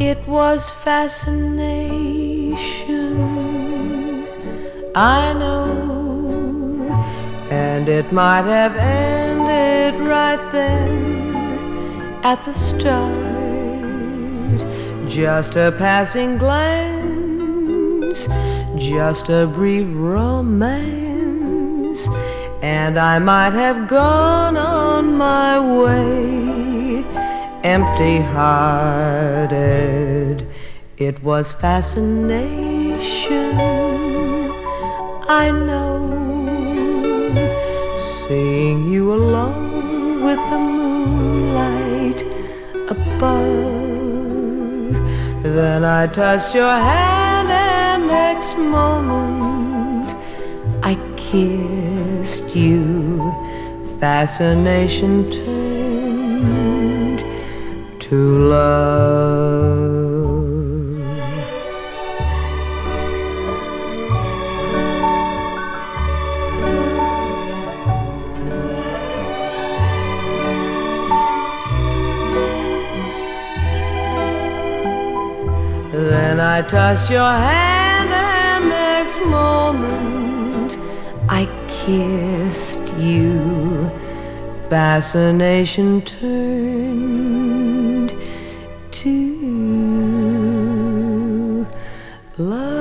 It was fascination, I know, and it might have ended right then at the start. Just a passing glance, just a brief romance, and I might have gone on my way empty hearted. It was fascination, I know, seeing you alone with the moonlight above. Then I touched your hand, and next moment I kissed you. Fascination turned to love. Then I touched your hand, and next moment I kissed you. Fascination turned to love.